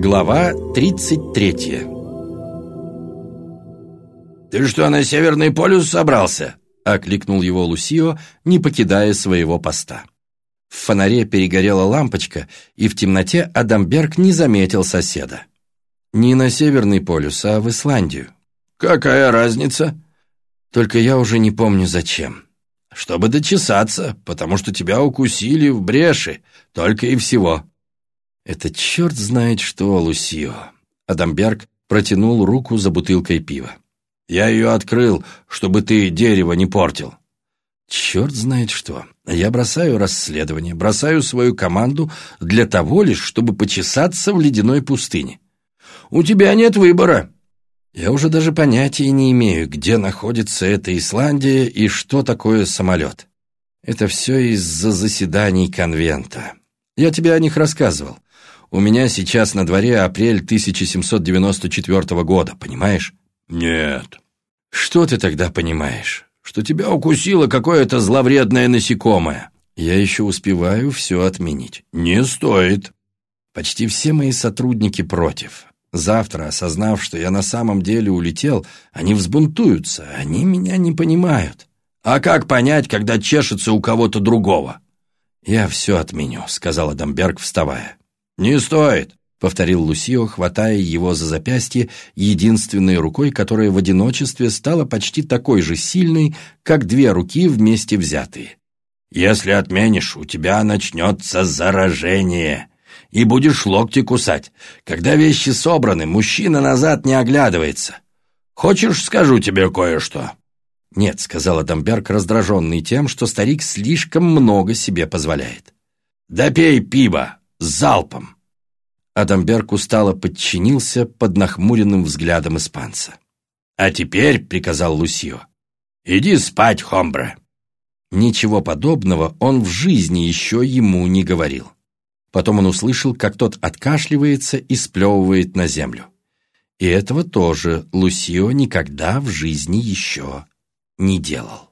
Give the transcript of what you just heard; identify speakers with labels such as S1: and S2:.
S1: Глава 33
S2: «Ты что, на Северный полюс собрался?»
S1: — окликнул его Лусио, не покидая своего поста. В фонаре перегорела лампочка, и в темноте Адамберг не заметил соседа. Не на Северный полюс, а в Исландию.
S2: «Какая разница?»
S1: «Только я уже не помню, зачем».
S2: «Чтобы дочесаться, потому что тебя укусили в бреши, только и всего».
S1: «Это черт знает что, Лусио». Адамберг протянул руку за бутылкой пива.
S2: «Я ее открыл, чтобы ты дерево не портил».
S1: Черт знает что. Я бросаю расследование, бросаю свою команду для того лишь, чтобы почесаться в ледяной пустыне.
S2: У тебя нет выбора.
S1: Я уже даже понятия не имею, где находится эта Исландия и что такое самолет. Это все из-за заседаний конвента. Я тебе о них рассказывал. У меня сейчас на дворе апрель 1794 года, понимаешь?
S2: Нет.
S1: Что ты тогда понимаешь?
S2: Что тебя укусило какое-то зловредное насекомое.
S1: Я еще успеваю все отменить.
S2: Не стоит.
S1: Почти все мои сотрудники против. Завтра, осознав, что я на самом деле улетел, они взбунтуются, они меня не понимают.
S2: А как понять, когда чешется у кого-то другого?
S1: «Я все отменю», — сказал Адамберг, вставая.
S2: «Не стоит», —
S1: повторил Лусио, хватая его за запястье единственной рукой, которая в одиночестве стала почти такой же сильной, как две руки вместе взятые.
S2: «Если отменишь, у тебя начнется заражение и будешь локти кусать. Когда вещи собраны, мужчина назад не оглядывается. Хочешь, скажу тебе кое-что?»
S1: «Нет», — сказал Адамберг, раздраженный тем, что старик слишком много себе позволяет.
S2: «Да пей пиво! Залпом!»
S1: Адамберг устало подчинился под нахмуренным взглядом испанца.
S2: «А теперь», — приказал Лусио, — «иди спать, Хомбре».
S1: Ничего подобного он в жизни еще ему не говорил. Потом он услышал, как тот откашливается и сплевывает на землю. И этого тоже Лусио никогда в жизни еще не делал.